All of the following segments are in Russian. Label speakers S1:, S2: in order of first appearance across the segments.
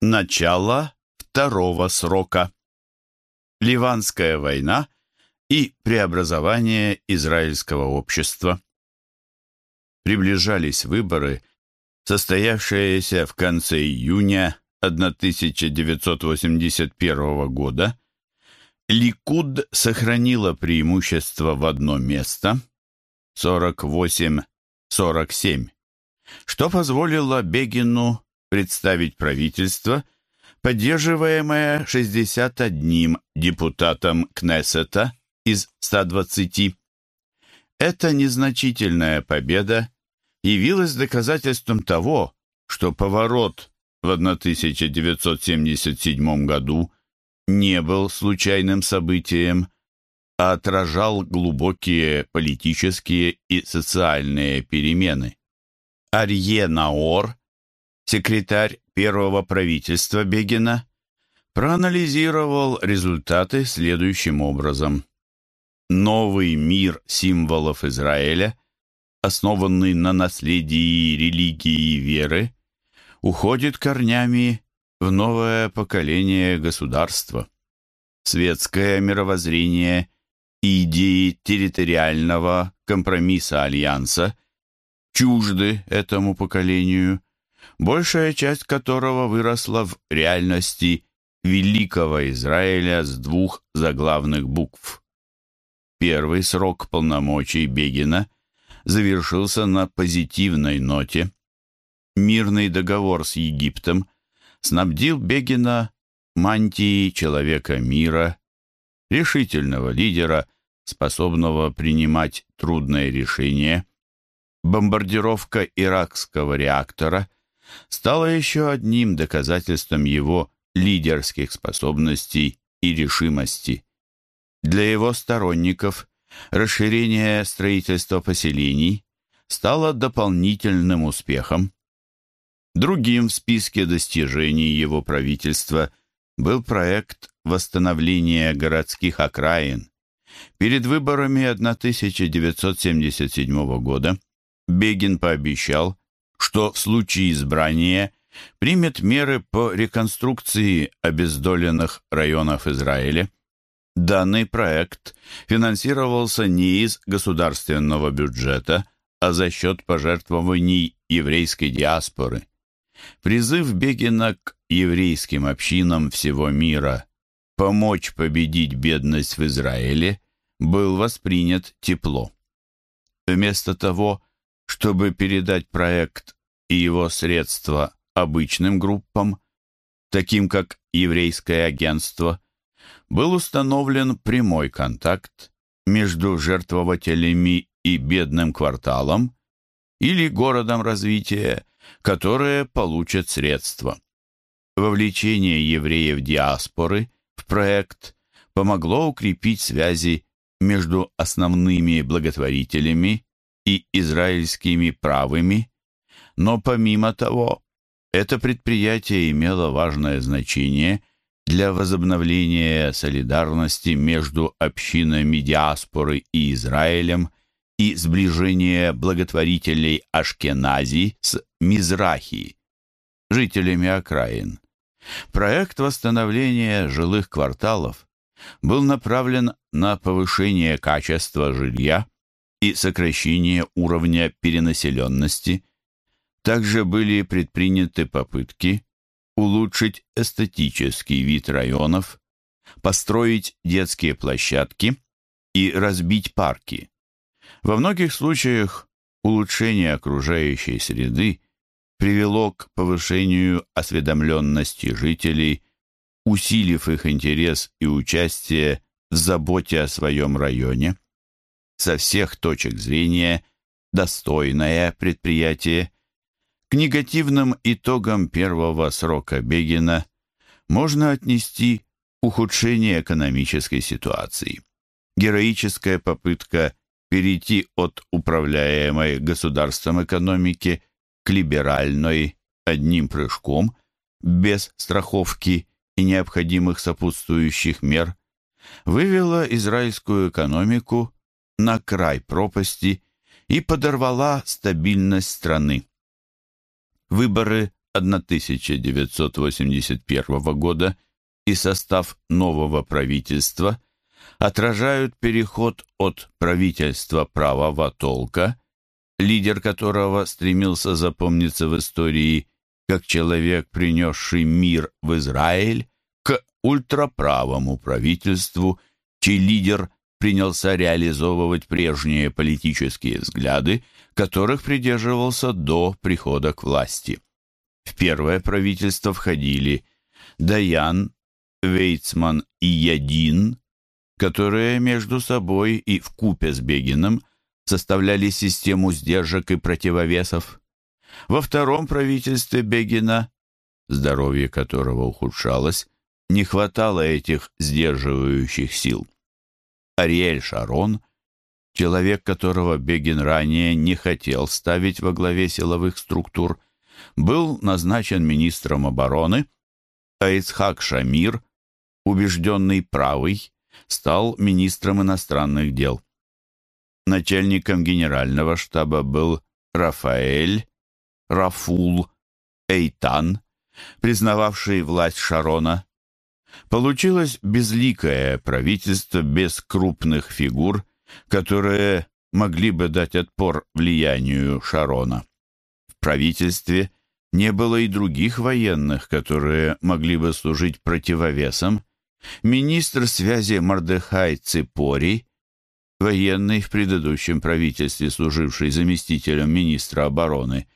S1: Начало второго срока. Ливанская война и преобразование израильского общества. Приближались выборы, состоявшиеся в конце июня 1981 года. Ликуд сохранила преимущество в одно место 48-47, что позволило Бегину представить правительство, поддерживаемое 61 депутатом Кнессета из 120. Эта незначительная победа явилась доказательством того, что поворот в 1977 году не был случайным событием, а отражал глубокие политические и социальные перемены. Арье Наор секретарь первого правительства Бегина, проанализировал результаты следующим образом. Новый мир символов Израиля, основанный на наследии религии и веры, уходит корнями в новое поколение государства. Светское мировоззрение и идеи территориального компромисса Альянса чужды этому поколению – большая часть которого выросла в реальности Великого Израиля с двух заглавных букв. Первый срок полномочий Бегина завершился на позитивной ноте. Мирный договор с Египтом снабдил Бегина мантией человека мира, решительного лидера, способного принимать трудные решения. Бомбардировка иракского реактора – стало еще одним доказательством его лидерских способностей и решимости. Для его сторонников расширение строительства поселений стало дополнительным успехом. Другим в списке достижений его правительства был проект восстановления городских окраин. Перед выборами 1977 года Бегин пообещал, что в случае избрания примет меры по реконструкции обездоленных районов Израиля. Данный проект финансировался не из государственного бюджета, а за счет пожертвований еврейской диаспоры. Призыв Бегина к еврейским общинам всего мира помочь победить бедность в Израиле был воспринят тепло. Вместо того, чтобы передать проект и его средства обычным группам, таким как еврейское агентство, был установлен прямой контакт между жертвователями и бедным кварталом или городом развития, которые получат средства. Вовлечение евреев диаспоры в проект помогло укрепить связи между основными благотворителями и израильскими правыми, но помимо того, это предприятие имело важное значение для возобновления солидарности между общинами диаспоры и Израилем и сближения благотворителей Ашкенази с Мизрахи, жителями окраин. Проект восстановления жилых кварталов был направлен на повышение качества жилья и сокращение уровня перенаселенности. Также были предприняты попытки улучшить эстетический вид районов, построить детские площадки и разбить парки. Во многих случаях улучшение окружающей среды привело к повышению осведомленности жителей, усилив их интерес и участие в заботе о своем районе со всех точек зрения достойное предприятие. К негативным итогам первого срока Бегина можно отнести ухудшение экономической ситуации. Героическая попытка перейти от управляемой государством экономики к либеральной одним прыжком, без страховки и необходимых сопутствующих мер, вывела израильскую экономику на край пропасти и подорвала стабильность страны. Выборы 1981 года и состав нового правительства отражают переход от правительства правого толка, лидер которого стремился запомниться в истории как человек, принесший мир в Израиль, к ультраправому правительству, чей лидер принялся реализовывать прежние политические взгляды, которых придерживался до прихода к власти. В первое правительство входили Даян, Вейцман и Ядин, которые между собой и в купе с Бегином составляли систему сдержек и противовесов. Во втором правительстве Бегина, здоровье которого ухудшалось, не хватало этих сдерживающих сил. Ариэль Шарон, человек, которого Бегин ранее не хотел ставить во главе силовых структур, был назначен министром обороны, а Ицхак Шамир, убежденный правый, стал министром иностранных дел. Начальником генерального штаба был Рафаэль, Рафул, Эйтан, признававший власть Шарона. Получилось безликое правительство без крупных фигур, которые могли бы дать отпор влиянию Шарона. В правительстве не было и других военных, которые могли бы служить противовесом. Министр связи Мардехай Ципори, военный в предыдущем правительстве, служивший заместителем министра обороны,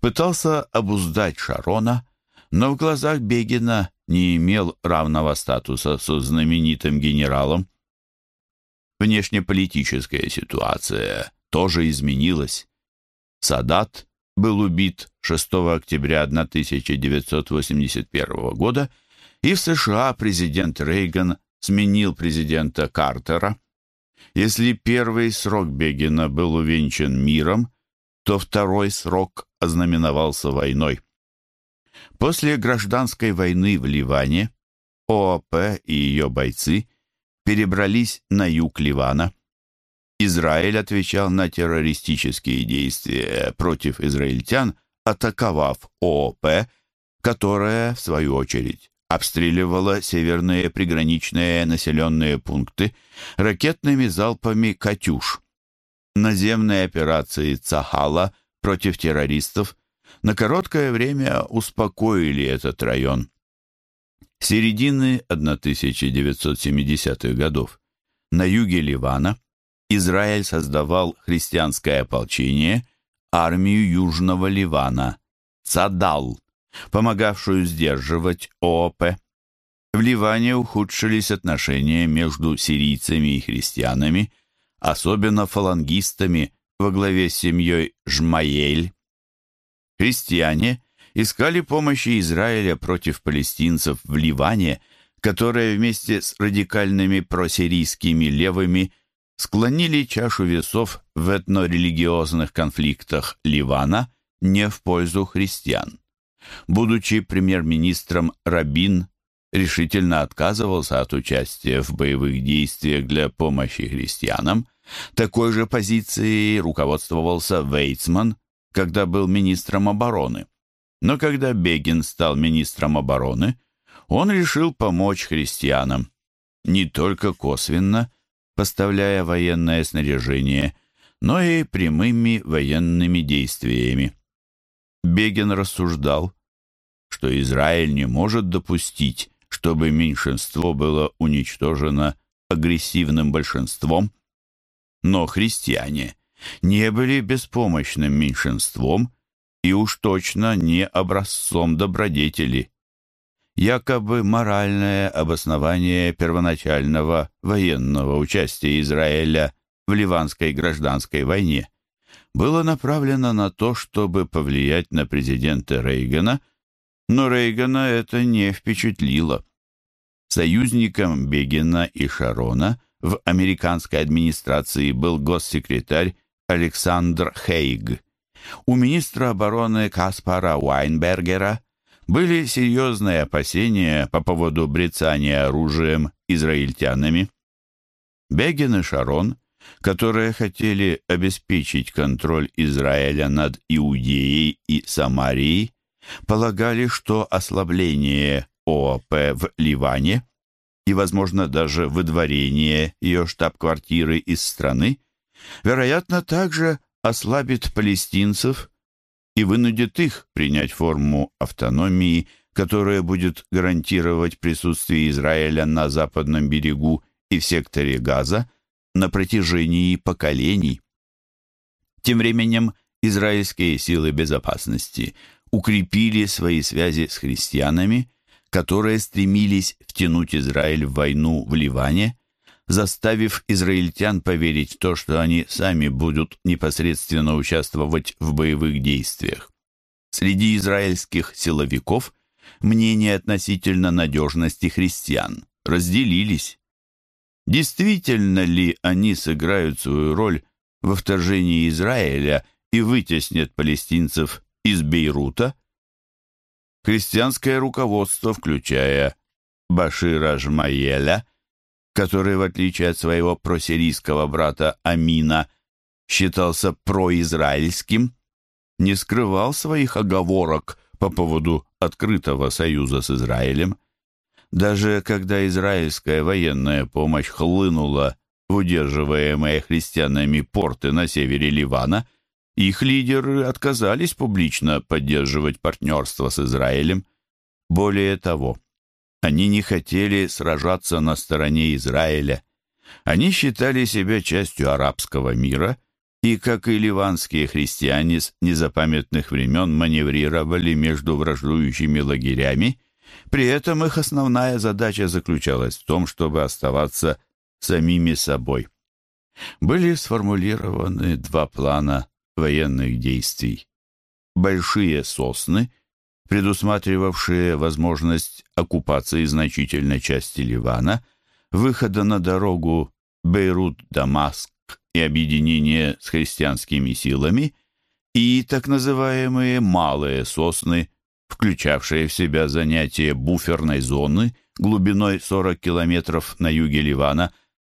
S1: пытался обуздать Шарона, но в глазах Бегина не имел равного статуса со знаменитым генералом. Внешнеполитическая ситуация тоже изменилась. Садат был убит 6 октября 1981 года, и в США президент Рейган сменил президента Картера. Если первый срок Бегина был увенчан миром, то второй срок ознаменовался войной. После гражданской войны в Ливане ОАП и ее бойцы перебрались на юг Ливана. Израиль отвечал на террористические действия против израильтян, атаковав ООП, которая, в свою очередь, обстреливала северные приграничные населенные пункты ракетными залпами «Катюш». Наземные операции Цахала против террористов на короткое время успокоили этот район. Середины 1970-х годов на юге Ливана Израиль создавал христианское ополчение, армию Южного Ливана, Цадал, помогавшую сдерживать ООП. В Ливане ухудшились отношения между сирийцами и христианами, особенно фалангистами во главе с семьей Жмаель. Христиане искали помощи Израиля против палестинцев в Ливане, которые вместе с радикальными просирийскими левыми склонили чашу весов в этнорелигиозных конфликтах Ливана не в пользу христиан. Будучи премьер-министром Рабин решительно отказывался от участия в боевых действиях для помощи христианам, такой же позицией руководствовался Вейцман, когда был министром обороны. Но когда Бегин стал министром обороны, он решил помочь христианам, не только косвенно, поставляя военное снаряжение, но и прямыми военными действиями. Бегин рассуждал, что Израиль не может допустить, чтобы меньшинство было уничтожено агрессивным большинством, но христиане не были беспомощным меньшинством и уж точно не образцом добродетели. Якобы моральное обоснование первоначального военного участия Израиля в ливанской гражданской войне было направлено на то, чтобы повлиять на президента Рейгана, но Рейгана это не впечатлило. Союзником Бегина и Шарона в американской администрации был госсекретарь Александр Хейг. У министра обороны Каспара Уайнбергера были серьезные опасения по поводу брецания оружием израильтянами. Бегин и Шарон, которые хотели обеспечить контроль Израиля над Иудеей и Самарией, полагали, что ослабление ОАП в Ливане и, возможно, даже выдворение ее штаб-квартиры из страны, вероятно, также ослабит палестинцев и вынудит их принять форму автономии, которая будет гарантировать присутствие Израиля на западном берегу и в секторе Газа на протяжении поколений. Тем временем израильские силы безопасности укрепили свои связи с христианами, которые стремились втянуть Израиль в войну в Ливане, заставив израильтян поверить в то, что они сами будут непосредственно участвовать в боевых действиях. Среди израильских силовиков мнения относительно надежности христиан разделились. Действительно ли они сыграют свою роль во вторжении Израиля и вытеснят палестинцев из Бейрута? Христианское руководство, включая Башира Жмаеля, который, в отличие от своего просирийского брата Амина, считался произраильским, не скрывал своих оговорок по поводу открытого союза с Израилем. Даже когда израильская военная помощь хлынула в удерживаемые христианами порты на севере Ливана, их лидеры отказались публично поддерживать партнерство с Израилем. Более того, они не хотели сражаться на стороне Израиля. Они считали себя частью арабского мира и, как и ливанские христиане с незапамятных времен, маневрировали между враждующими лагерями. При этом их основная задача заключалась в том, чтобы оставаться самими собой. Были сформулированы два плана военных действий. Большие сосны — предусматривавшие возможность оккупации значительной части Ливана, выхода на дорогу Бейрут-Дамаск и объединения с христианскими силами, и так называемые «малые сосны», включавшие в себя занятие буферной зоны глубиной 40 километров на юге Ливана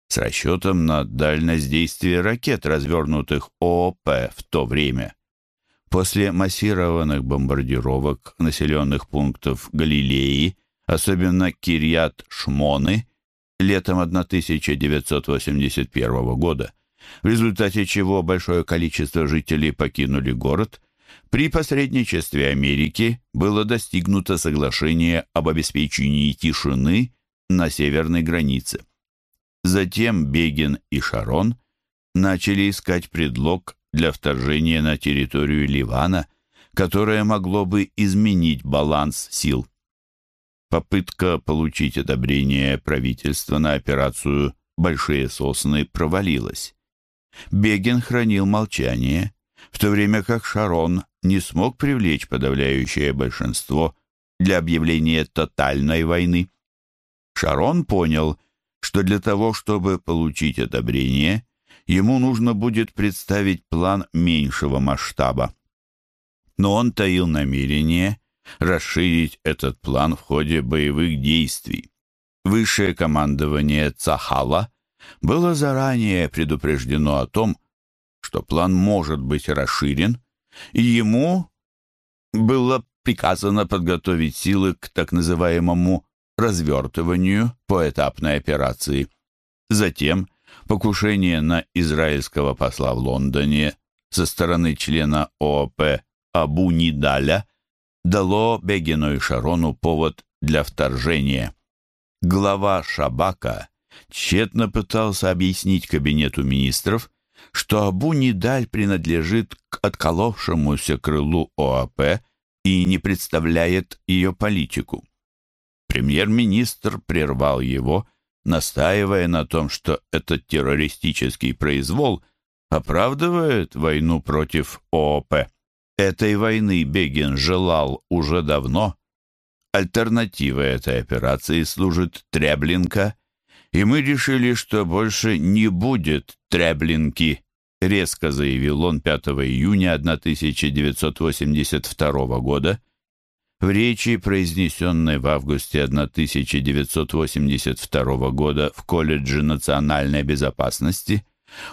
S1: с расчетом на дальность действия ракет, развернутых ООП в то время. После массированных бомбардировок населенных пунктов Галилеи, особенно Кирьят-Шмоны, летом 1981 года, в результате чего большое количество жителей покинули город, при посредничестве Америки было достигнуто соглашение об обеспечении тишины на северной границе. Затем Бегин и Шарон начали искать предлог для вторжения на территорию Ливана, которое могло бы изменить баланс сил. Попытка получить одобрение правительства на операцию «Большие сосны» провалилась. Бегин хранил молчание, в то время как Шарон не смог привлечь подавляющее большинство для объявления тотальной войны. Шарон понял, что для того, чтобы получить одобрение, ему нужно будет представить план меньшего масштаба. Но он таил намерение расширить этот план в ходе боевых действий. Высшее командование Цахала было заранее предупреждено о том, что план может быть расширен, и ему было приказано подготовить силы к так называемому развертыванию поэтапной операции. Затем покушение на израильского посла в Лондоне со стороны члена ООП Абу Нидаля дало Бегину и Шарону повод для вторжения. Глава Шабака тщетно пытался объяснить кабинету министров, что Абу Нидаль принадлежит к отколовшемуся крылу ОАП и не представляет ее политику. Премьер-министр прервал его настаивая на том, что этот террористический произвол оправдывает войну против ООП. Этой войны Бегин желал уже давно. Альтернативой этой операции служит Треблинка, и мы решили, что больше не будет Треблинки, резко заявил он 5 июня 1982 года, в речи, произнесенной в августе 1982 года в колледже национальной безопасности,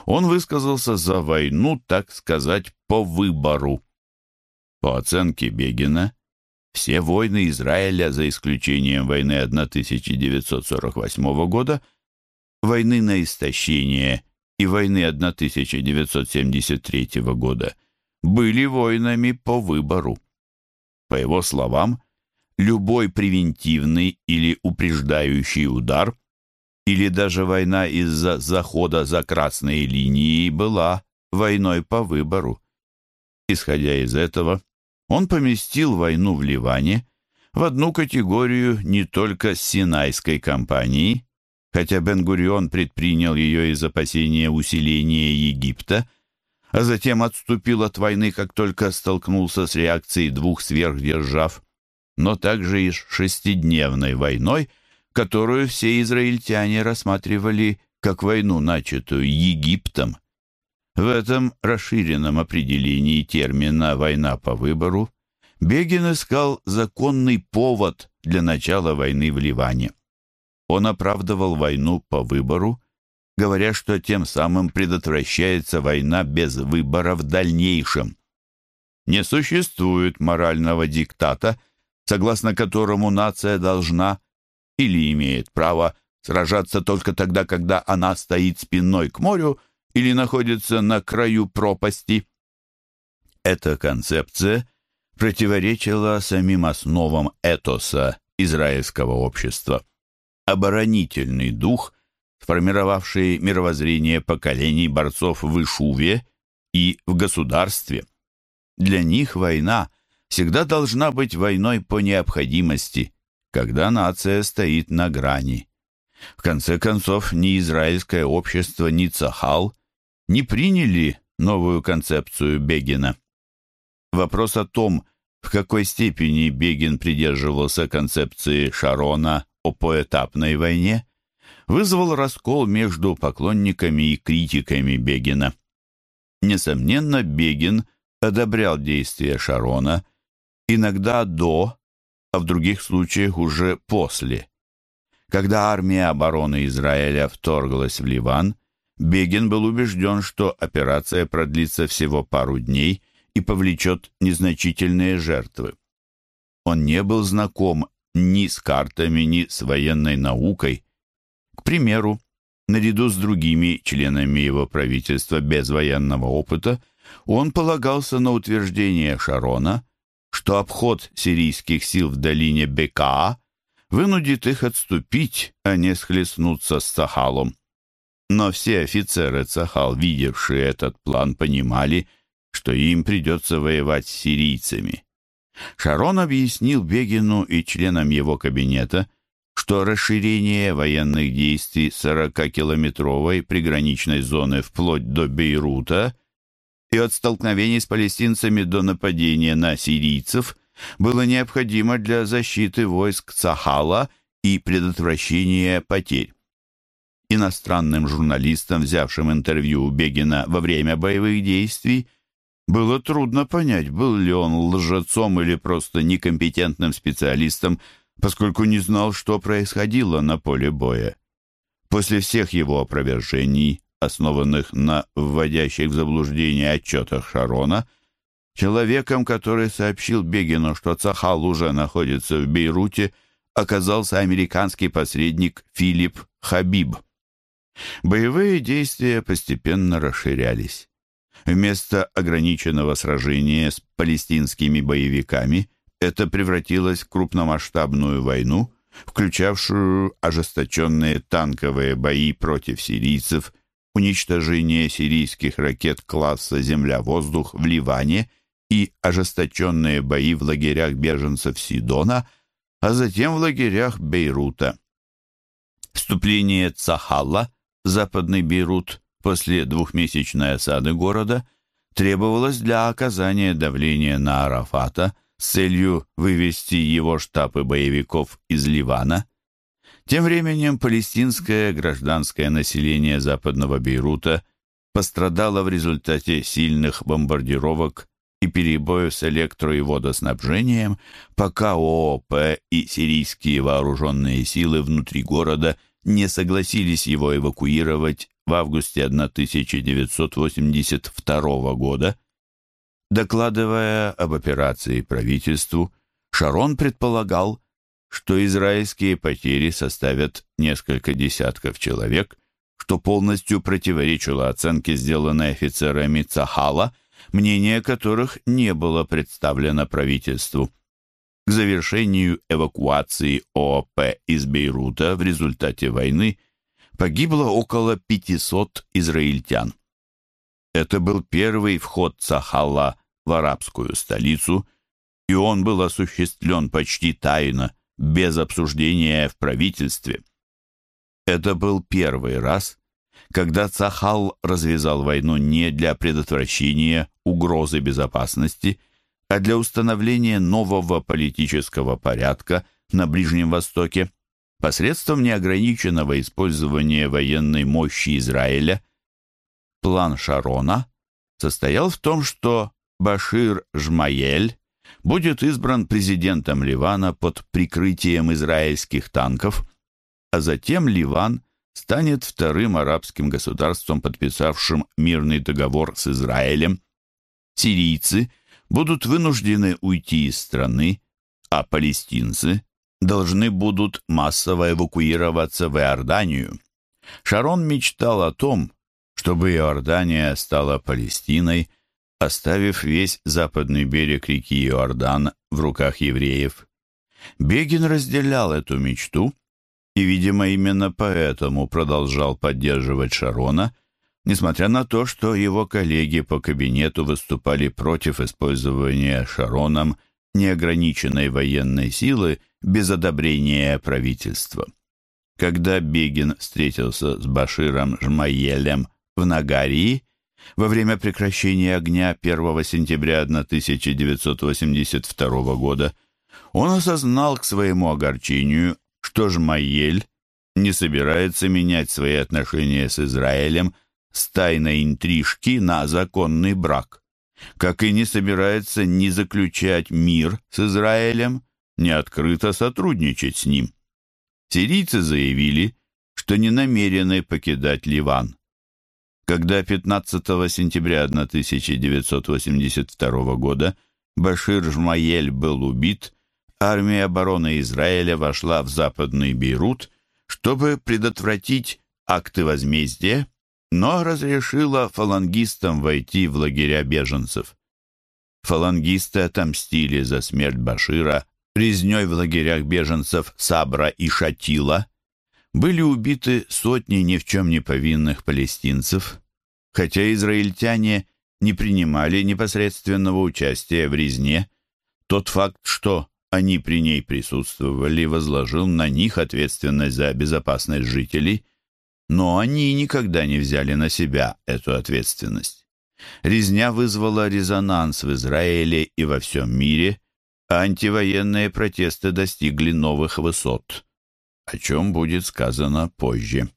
S1: он высказался за войну, так сказать, по выбору. По оценке Бегина, все войны Израиля, за исключением войны 1948 года, войны на истощение и войны 1973 года, были войнами по выбору. По его словам, любой превентивный или упреждающий удар или даже война из-за захода за красной линией была войной по выбору. Исходя из этого, он поместил войну в Ливане в одну категорию не только с Синайской кампанией, хотя Бен-Гурион предпринял ее из опасения усиления Египта, а затем отступил от войны, как только столкнулся с реакцией двух сверхдержав, но также и с шестидневной войной, которую все израильтяне рассматривали как войну, начатую Египтом. В этом расширенном определении термина «война по выбору» Бегин искал законный повод для начала войны в Ливане. Он оправдывал войну по выбору, говоря, что тем самым предотвращается война без выбора в дальнейшем. Не существует морального диктата, согласно которому нация должна или имеет право сражаться только тогда, когда она стоит спиной к морю или находится на краю пропасти. Эта концепция противоречила самим основам этоса израильского общества. Оборонительный дух, сформировавший мировоззрение поколений борцов в Ишуве и в государстве. Для них война всегда должна быть войной по необходимости, когда нация стоит на грани. В конце концов, ни израильское общество, ни Цахал не приняли новую концепцию Бегина. Вопрос о том, в какой степени Бегин придерживался концепции Шарона о поэтапной войне, вызвал раскол между поклонниками и критиками Бегина. Несомненно, Бегин одобрял действия Шарона, иногда до, а в других случаях уже после. Когда армия обороны Израиля вторглась в Ливан, Бегин был убежден, что операция продлится всего пару дней и повлечет незначительные жертвы. Он не был знаком ни с картами, ни с военной наукой. К примеру, наряду с другими членами его правительства без военного опыта, он полагался на утверждение Шарона, что обход сирийских сил в долине Бекаа вынудит их отступить, а не схлестнуться с Сахалом. Но все офицеры Цахал, видевшие этот план, понимали, что им придется воевать с сирийцами. Шарон объяснил Бегину и членам его кабинета, что расширение военных действий 40-километровой приграничной зоны вплоть до Бейрута и от столкновений с палестинцами до нападения на сирийцев было необходимо для защиты войск Цахала и предотвращения потерь. Иностранным журналистам, взявшим интервью у Бегина во время боевых действий, было трудно понять, был ли он лжецом или просто некомпетентным специалистом, поскольку не знал, что происходило на поле боя. После всех его опровержений, основанных на вводящих в заблуждение отчетах Шарона, человеком, который сообщил Бегину, что Цахал уже находится в Бейруте, оказался американский посредник Филипп Хабиб. Боевые действия постепенно расширялись. Вместо ограниченного сражения с палестинскими боевиками это превратилось в крупномасштабную войну, включавшую ожесточенные танковые бои против сирийцев, уничтожение сирийских ракет класса «Земля-воздух» в Ливане и ожесточенные бои в лагерях беженцев Сидона, а затем в лагерях Бейрута. Вступление Цахалла Западный Бейрут после двухмесячной осады города требовалось для оказания давления на Арафата с целью вывести его штабы боевиков из Ливана. Тем временем палестинское гражданское население Западного Бейрута пострадало в результате сильных бомбардировок и перебоев с электро- и водоснабжением, пока ООП и сирийские вооруженные силы внутри города – не согласились его эвакуировать в августе 1982 года. Докладывая об операции правительству, Шарон предполагал, что израильские потери составят несколько десятков человек, что полностью противоречило оценке, сделанной офицерами Цахала, мнение которых не было представлено правительству. К завершению эвакуации ООП из Бейрута в результате войны погибло около 500 израильтян. Это был первый вход Цахала в арабскую столицу, и он был осуществлен почти тайно, без обсуждения в правительстве. Это был первый раз, когда Цахал развязал войну не для предотвращения угрозы безопасности, а для установления нового политического порядка на Ближнем Востоке посредством неограниченного использования военной мощи Израиля. План Шарона состоял в том, что Башир Жмаель будет избран президентом Ливана под прикрытием израильских танков, а затем Ливан станет вторым арабским государством, подписавшим мирный договор с Израилем. Сирийцы – будут вынуждены уйти из страны, а палестинцы должны будут массово эвакуироваться в Иорданию. Шарон мечтал о том, чтобы Иордания стала Палестиной, оставив весь западный берег реки Иордан в руках евреев. Бегин разделял эту мечту и, видимо, именно поэтому продолжал поддерживать Шарона – несмотря на то, что его коллеги по кабинету выступали против использования Шароном неограниченной военной силы без одобрения правительства. Когда Бегин встретился с Баширом Жмаелем в Нагарии во время прекращения огня 1 сентября 1982 года, он осознал к своему огорчению, что Жмаель не собирается менять свои отношения с Израилем с тайной интрижки на законный брак, как и не собирается ни заключать мир с Израилем, ни открыто сотрудничать с ним. Сирийцы заявили, что не намерены покидать Ливан. Когда 15 сентября 1982 года Башир Жмаель был убит, армия обороны Израиля вошла в западный Бейрут, чтобы предотвратить акты возмездия но разрешила фалангистам войти в лагеря беженцев. Фалангисты отомстили за смерть Башира резней в лагерях беженцев Сабра и Шатила. Были убиты сотни ни в чем не повинных палестинцев, хотя израильтяне не принимали непосредственного участия в резне. Тот факт, что они при ней присутствовали, возложил на них ответственность за безопасность жителей – но они никогда не взяли на себя эту ответственность. Резня вызвала резонанс в Израиле и во всем мире, а антивоенные протесты достигли новых высот, о чем будет сказано позже.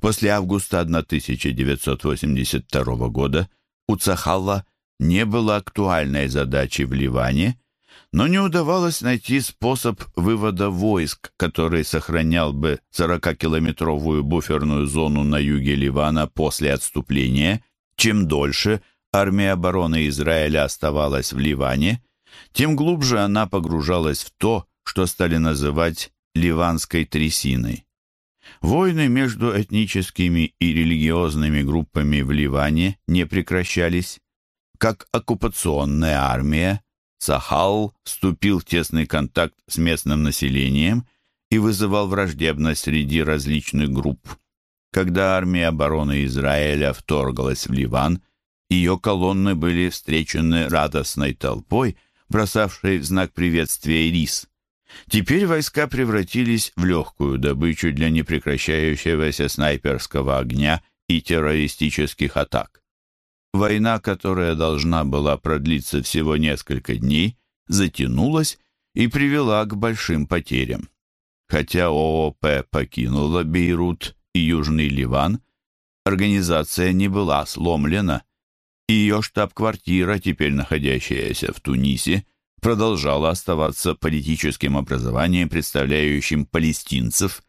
S1: После августа 1982 года у Цахалла не было актуальной задачи в Ливане – но не удавалось найти способ вывода войск, который сохранял бы 40-километровую буферную зону на юге Ливана после отступления. Чем дольше армия обороны Израиля оставалась в Ливане, тем глубже она погружалась в то, что стали называть «ливанской трясиной». Войны между этническими и религиозными группами в Ливане не прекращались. Как оккупационная армия, Сахал вступил в тесный контакт с местным населением и вызывал враждебность среди различных групп. Когда армия обороны Израиля вторглась в Ливан, ее колонны были встречены радостной толпой, бросавшей в знак приветствия рис. Теперь войска превратились в легкую добычу для непрекращающегося снайперского огня и террористических атак. Война, которая должна была продлиться всего несколько дней, затянулась и привела к большим потерям. Хотя ООП покинула Бейрут и Южный Ливан, организация не была сломлена. Ее штаб-квартира, теперь находящаяся в Тунисе, продолжала оставаться политическим образованием, представляющим палестинцев.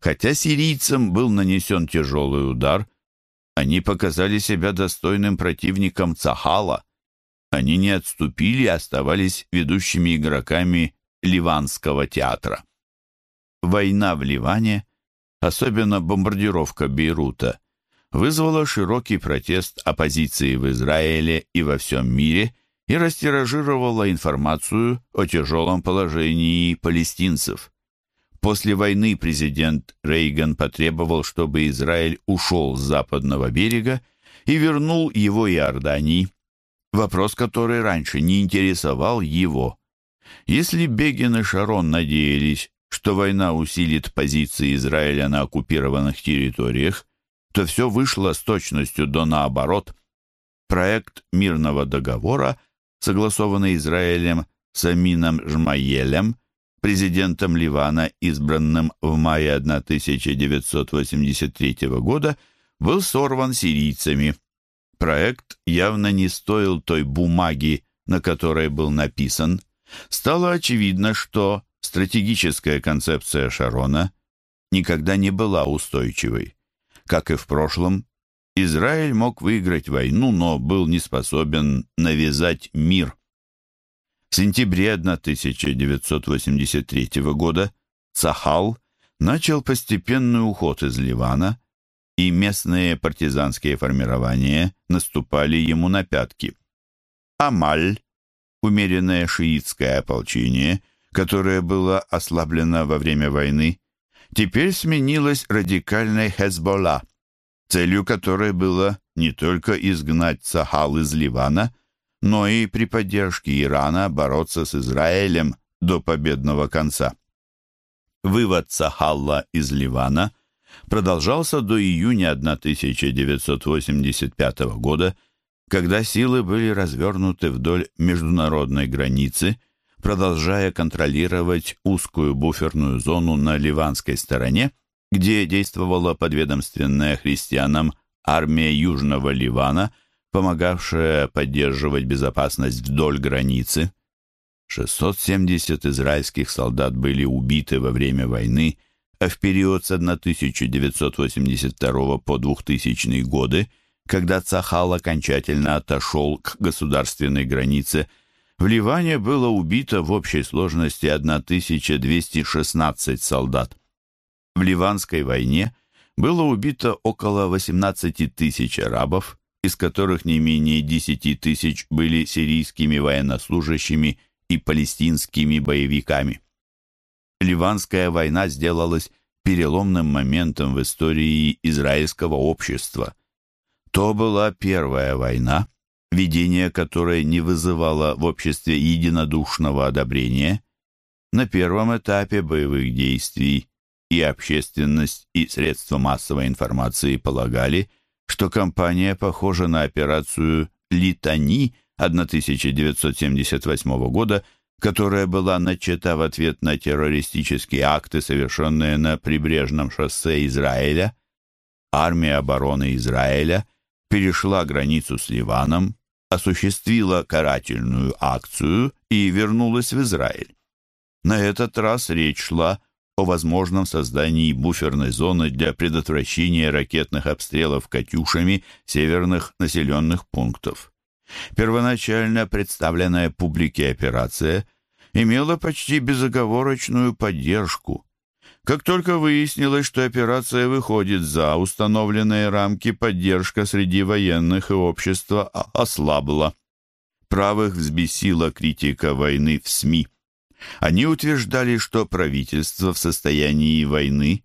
S1: Хотя сирийцам был нанесен тяжелый удар – они показали себя достойным противником Цахала. они не отступили и оставались ведущими игроками Ливанского театра. Война в Ливане, особенно бомбардировка Бейрута, вызвала широкий протест оппозиции в Израиле и во всем мире и растиражировала информацию о тяжелом положении палестинцев. После войны президент Рейган потребовал, чтобы Израиль ушел с западного берега и вернул его Иордании, вопрос, который раньше не интересовал его. Если Бегин и Шарон надеялись, что война усилит позиции Израиля на оккупированных территориях, то все вышло с точностью до наоборот. Проект мирного договора, согласованный Израилем с Амином Жмаелем, президентом Ливана, избранным в мае 1983 года, был сорван сирийцами. Проект явно не стоил той бумаги, на которой был написан. Стало очевидно, что стратегическая концепция Шарона никогда не была устойчивой. Как и в прошлом, Израиль мог выиграть войну, но был не способен навязать мир. В сентябре 1983 года Цахал начал постепенный уход из Ливана, и местные партизанские формирования наступали ему на пятки. Амаль, умеренное шиитское ополчение, которое было ослаблено во время войны, теперь сменилось радикальной Хезболла, целью которой было не только изгнать Сахал из Ливана, но и при поддержке Ирана бороться с Израилем до победного конца. Вывод Сахалла из Ливана – продолжался до июня 1985 года, когда силы были развернуты вдоль международной границы, продолжая контролировать узкую буферную зону на ливанской стороне, где действовала подведомственная христианам армия Южного Ливана, помогавшая поддерживать безопасность вдоль границы. 670 израильских солдат были убиты во время войны а в период с 1982 по 2000 годы, когда Цахал окончательно отошел к государственной границе, в Ливане было убито в общей сложности 1216 солдат. В Ливанской войне было убито около 18 тысяч арабов, из которых не менее 10 тысяч были сирийскими военнослужащими и палестинскими боевиками. Ливанская война сделалась переломным моментом в истории израильского общества. То была первая война, ведение которой не вызывало в обществе единодушного одобрения. На первом этапе боевых действий и общественность, и средства массовой информации полагали, что кампания похожа на операцию «Литани» 1978 года – которая была начата в ответ на террористические акты, совершенные на прибрежном шоссе Израиля, армия обороны Израиля перешла границу с Ливаном, осуществила карательную акцию и вернулась в Израиль. На этот раз речь шла о возможном создании буферной зоны для предотвращения ракетных обстрелов «Катюшами» северных населенных пунктов. Первоначально представленная публике операция имела почти безоговорочную поддержку. Как только выяснилось, что операция выходит за установленные рамки, поддержка среди военных и общества ослабла. Правых взбесила критика войны в СМИ. Они утверждали, что правительство в состоянии войны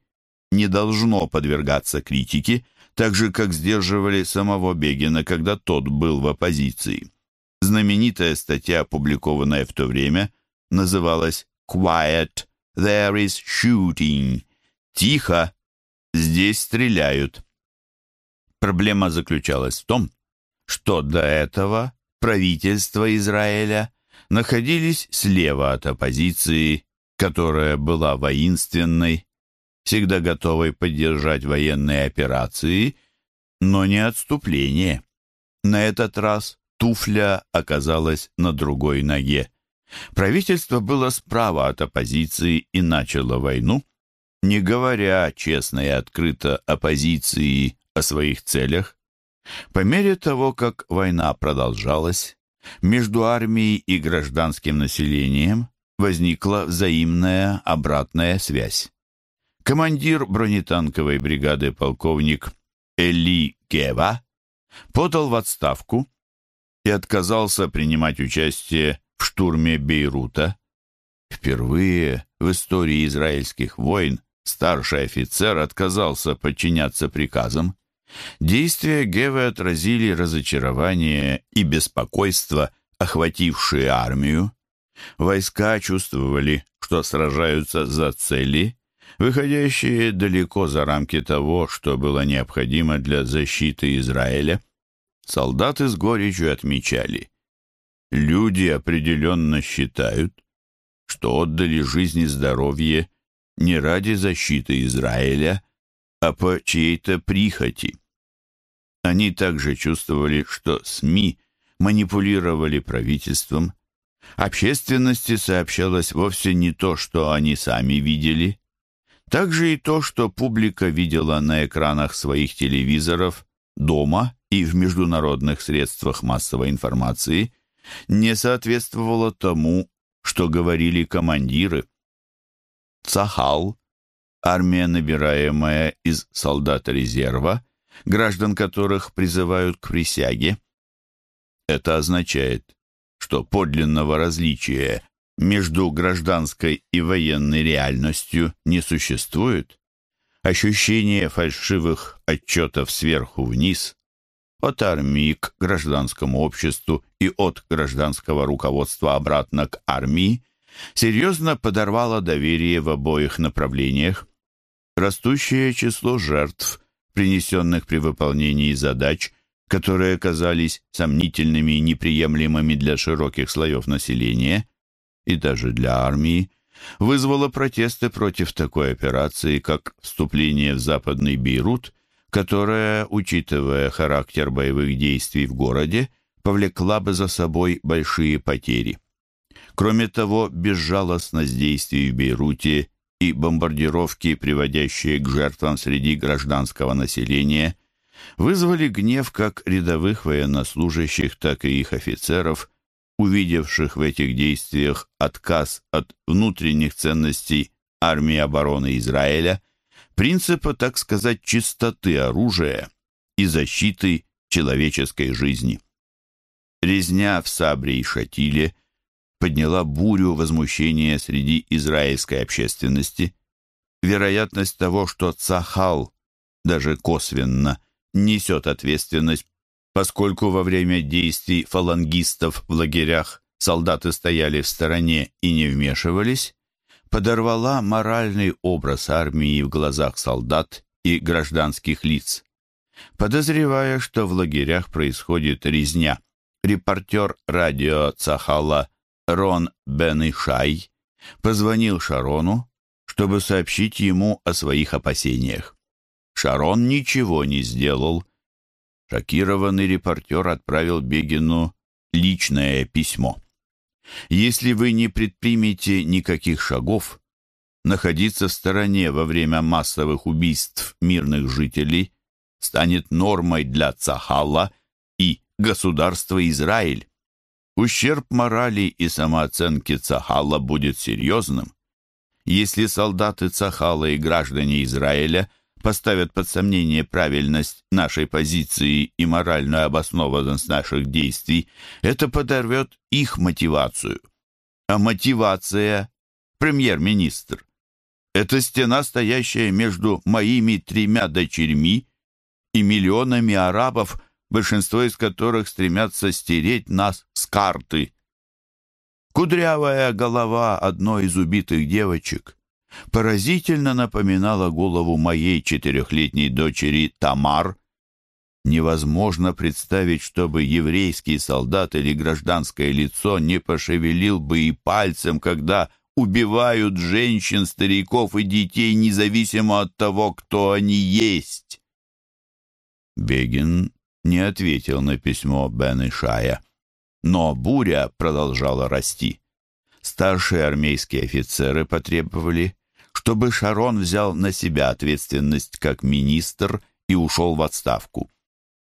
S1: не должно подвергаться критике, так же, как сдерживали самого Бегина, когда тот был в оппозиции. Знаменитая статья, опубликованная в то время, называлась «Quiet, there is shooting» — «Тихо, здесь стреляют». Проблема заключалась в том, что до этого правительство Израиля находились слева от оппозиции, которая была воинственной, всегда готовой поддержать военные операции, но не отступление. На этот раз туфля оказалась на другой ноге. Правительство было справа от оппозиции и начало войну, не говоря честно и открыто оппозиции о своих целях. По мере того, как война продолжалась, Между армией и гражданским населением возникла взаимная обратная связь. Командир бронетанковой бригады полковник Эли Гева подал в отставку и отказался принимать участие в штурме Бейрута. Впервые в истории израильских войн старший офицер отказался подчиняться приказам. Действия Гевы отразили разочарование и беспокойство, охватившие армию. Войска чувствовали, что сражаются за цели, выходящие далеко за рамки того, что было необходимо для защиты Израиля. Солдаты с горечью отмечали. Люди определенно считают, что отдали жизнь и здоровье не ради защиты Израиля, а по чьей-то прихоти. Они также чувствовали, что СМИ манипулировали правительством, Общественности сообщалось вовсе не то, что они сами видели, также и то, что публика видела на экранах своих телевизоров, дома и в международных средствах массовой информации, не соответствовало тому, что говорили командиры. Цахал, армия, набираемая из солдат резерва, граждан которых призывают к присяге. Это означает, что подлинного различия между гражданской и военной реальностью не существует. Ощущение фальшивых отчетов сверху вниз, от армии к гражданскому обществу и от гражданского руководства обратно к армии, серьезно подорвало доверие в обоих направлениях. Растущее число жертв, принесенных при выполнении задач – которые казались сомнительными и неприемлемыми для широких слоев населения и даже для армии, вызвало протесты против такой операции, как вступление в Западный Бейрут, которая, учитывая характер боевых действий в городе, повлекла бы за собой большие потери. Кроме того, безжалостность действий в Бейруте и бомбардировки, приводящие к жертвам среди гражданского населения, вызвали гнев как рядовых военнослужащих, так и их офицеров, увидевших в этих действиях отказ от внутренних ценностей армии обороны Израиля, принципа, так сказать, чистоты оружия и защиты человеческой жизни. Резня в Сабре и Шатиле подняла бурю возмущения среди израильской общественности. Вероятность того, что Цахал, даже косвенно, несет ответственность, поскольку во время действий фалангистов в лагерях солдаты стояли в стороне и не вмешивались, подорвала моральный образ армии в глазах солдат и гражданских лиц. Подозревая, что в лагерях происходит резня, репортер радио Цахала Рон Бенишай позвонил Шарону, чтобы сообщить ему о своих опасениях. Шарон ничего не сделал. Шокированный репортер отправил Бегину личное письмо. «Если вы не предпримете никаких шагов, находиться в стороне во время массовых убийств мирных жителей станет нормой для Цахала и государства Израиль. Ущерб морали и самооценки Цахала будет серьезным. Если солдаты Цахала и граждане Израиля – поставят под сомнение правильность нашей позиции и моральную обоснованность наших действий, это подорвет их мотивацию. А мотивация, премьер-министр, это стена, стоящая между моими тремя дочерьми и миллионами арабов, большинство из которых стремятся стереть нас с карты. Кудрявая голова одной из убитых девочек поразительно напоминала голову моей четырехлетней дочери Тамар. Невозможно представить, чтобы еврейский солдат или гражданское лицо не пошевелил бы и пальцем, когда убивают женщин, стариков и детей, независимо от того, кто они есть. Бегин не ответил на письмо Бен Ишая, но буря продолжала расти. Старшие армейские офицеры потребовали, чтобы Шарон взял на себя ответственность как министр и ушел в отставку.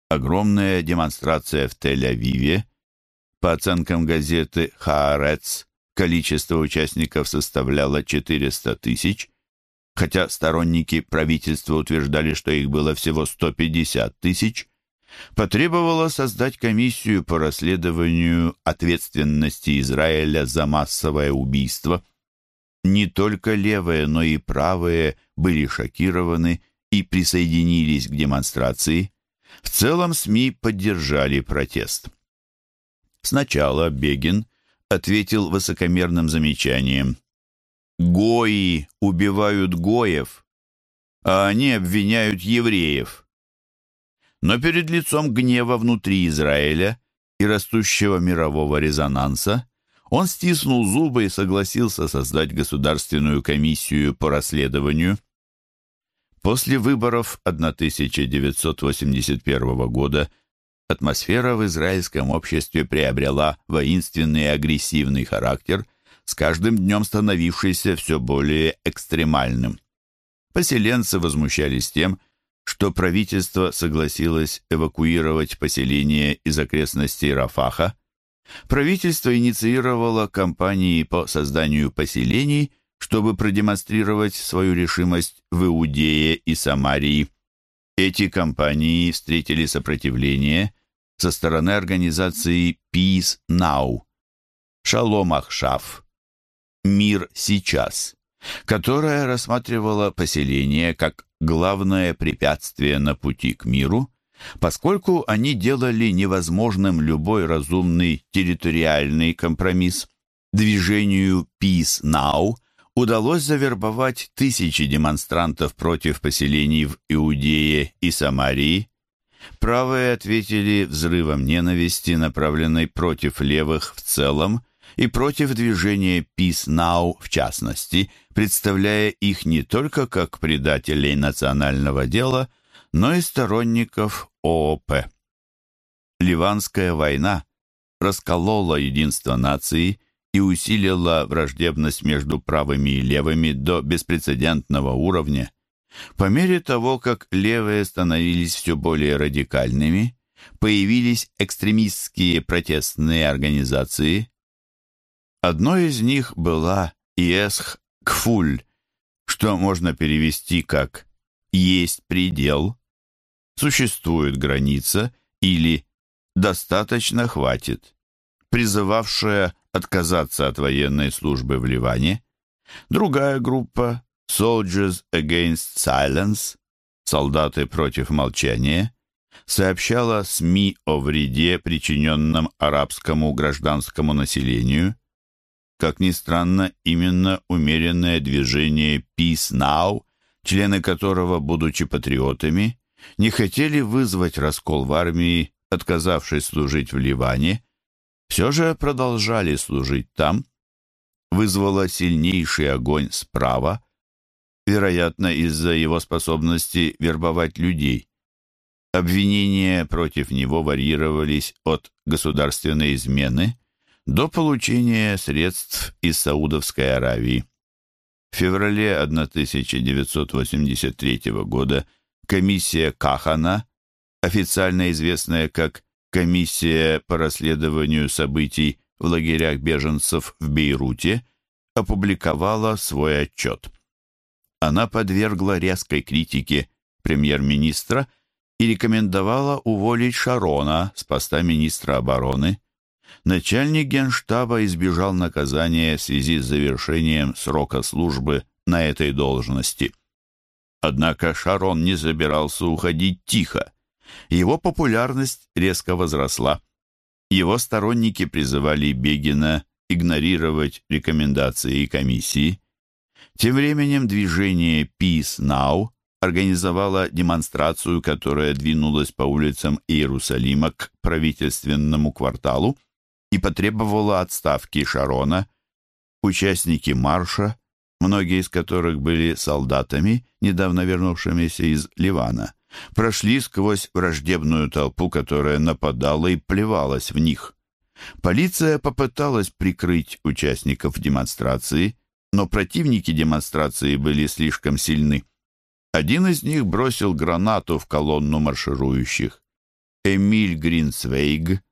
S1: Огромная демонстрация в Тель-Авиве По оценкам газеты «Хаарец», количество участников составляло 400 тысяч, хотя сторонники правительства утверждали, что их было всего 150 тысяч, потребовало создать комиссию по расследованию ответственности Израиля за массовое убийство. Не только левые, но и правые были шокированы и присоединились к демонстрации. В целом СМИ поддержали протест. Сначала Бегин ответил высокомерным замечанием. «Гои убивают гоев, а они обвиняют евреев». Но перед лицом гнева внутри Израиля и растущего мирового резонанса он стиснул зубы и согласился создать государственную комиссию по расследованию. После выборов 1981 года атмосфера в израильском обществе приобрела воинственный и агрессивный характер, с каждым днем становившийся все более экстремальным. Поселенцы возмущались тем, что правительство согласилось эвакуировать поселение из окрестностей Рафаха. Правительство инициировало кампании по созданию поселений, чтобы продемонстрировать свою решимость в Иудее и Самарии. Эти кампании встретили сопротивление со стороны организации Peace Now, Шалом Ахшав, Мир сейчас, которая рассматривала поселение как главное препятствие на пути к миру, поскольку они делали невозможным любой разумный территориальный компромисс. Движению Peace Now удалось завербовать тысячи демонстрантов против поселений в Иудее и Самарии, Правые ответили взрывом ненависти, направленной против левых в целом и против движения Peace Now в частности, представляя их не только как предателей национального дела, но и сторонников ООП. Ливанская война расколола единство нации и усилила враждебность между правыми и левыми до беспрецедентного уровня – по мере того, как левые становились все более радикальными, появились экстремистские протестные организации. Одной из них была Иесх Кфуль, что можно перевести как «есть предел», «существует граница» или «достаточно хватит», призывавшая отказаться от военной службы в Ливане. Другая группа Soldiers Against Silence, солдаты против молчания, сообщала СМИ о вреде, причиненном арабскому гражданскому населению. Как ни странно, именно умеренное движение Peace Now, члены которого, будучи патриотами, не хотели вызвать раскол в армии, отказавшись служить в Ливане, все же продолжали служить там, вызвало сильнейший огонь справа, вероятно, из-за его способности вербовать людей. Обвинения против него варьировались от государственной измены до получения средств из Саудовской Аравии. В феврале 1983 года комиссия Кахана, официально известная как Комиссия по расследованию событий в лагерях беженцев в Бейруте, опубликовала свой отчет она подвергла резкой критике премьер-министра и рекомендовала уволить Шарона с поста министра обороны. Начальник генштаба избежал наказания в связи с завершением срока службы на этой должности. Однако Шарон не собирался уходить тихо. Его популярность резко возросла. Его сторонники призывали Бегина игнорировать рекомендации комиссии. Тем временем движение Peace Now организовало демонстрацию, которая двинулась по улицам Иерусалима к правительственному кварталу и потребовала отставки Шарона. Участники марша, многие из которых были солдатами, недавно вернувшимися из Ливана, прошли сквозь враждебную толпу, которая нападала и плевалась в них. Полиция попыталась прикрыть участников демонстрации – но противники демонстрации были слишком сильны. Один из них бросил гранату в колонну марширующих. Эмиль Гринсвейг,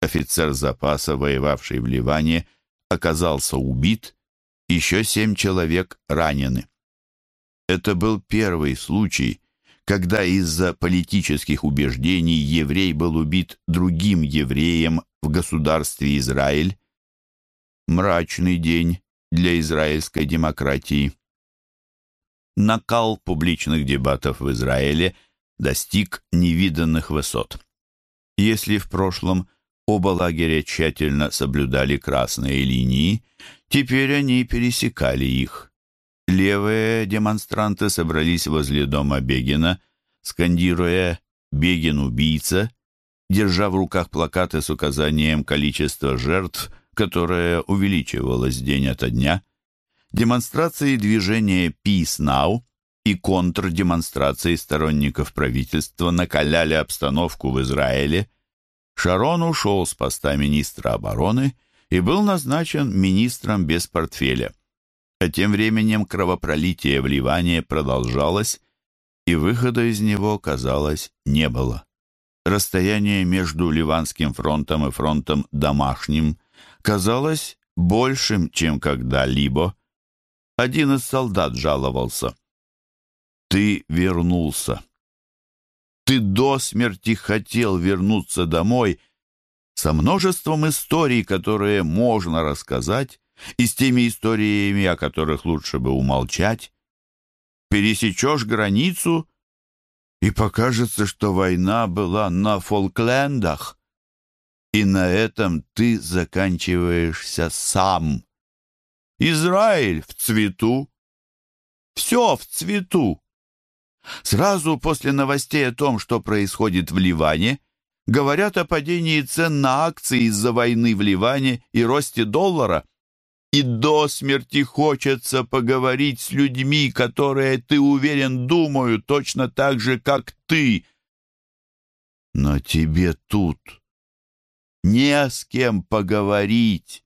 S1: офицер запаса, воевавший в Ливане, оказался убит, еще семь человек ранены. Это был первый случай, когда из-за политических убеждений еврей был убит другим евреем в государстве Израиль. Мрачный день для израильской демократии. Накал публичных дебатов в Израиле достиг невиданных высот. Если в прошлом оба лагеря тщательно соблюдали красные линии, теперь они пересекали их. Левые демонстранты собрались возле дома Бегина, скандируя «Бегин убийца», держа в руках плакаты с указанием количества жертв, которое увеличивалось день ото дня. Демонстрации движения «Peace Now» и контрдемонстрации сторонников правительства накаляли обстановку в Израиле. Шарон ушел с поста министра обороны и был назначен министром без портфеля. А тем временем кровопролитие в Ливане продолжалось, и выхода из него, казалось, не было. Расстояние между Ливанским фронтом и фронтом домашним казалось большим, чем когда-либо. Один из солдат жаловался. «Ты вернулся. Ты до смерти хотел вернуться домой со множеством историй, которые можно рассказать, и с теми историями, о которых лучше бы умолчать. Пересечешь границу, и покажется, что война была на Фолклендах, и на этом ты заканчиваешься сам. Израиль в цвету, все в цвету. Сразу после новостей о том, что происходит в Ливане, говорят о падении цен на акции из-за войны в Ливане и росте доллара – и до смерти хочется поговорить с людьми, которые, ты уверен, думают точно так же, как ты. Но тебе тут не с кем поговорить.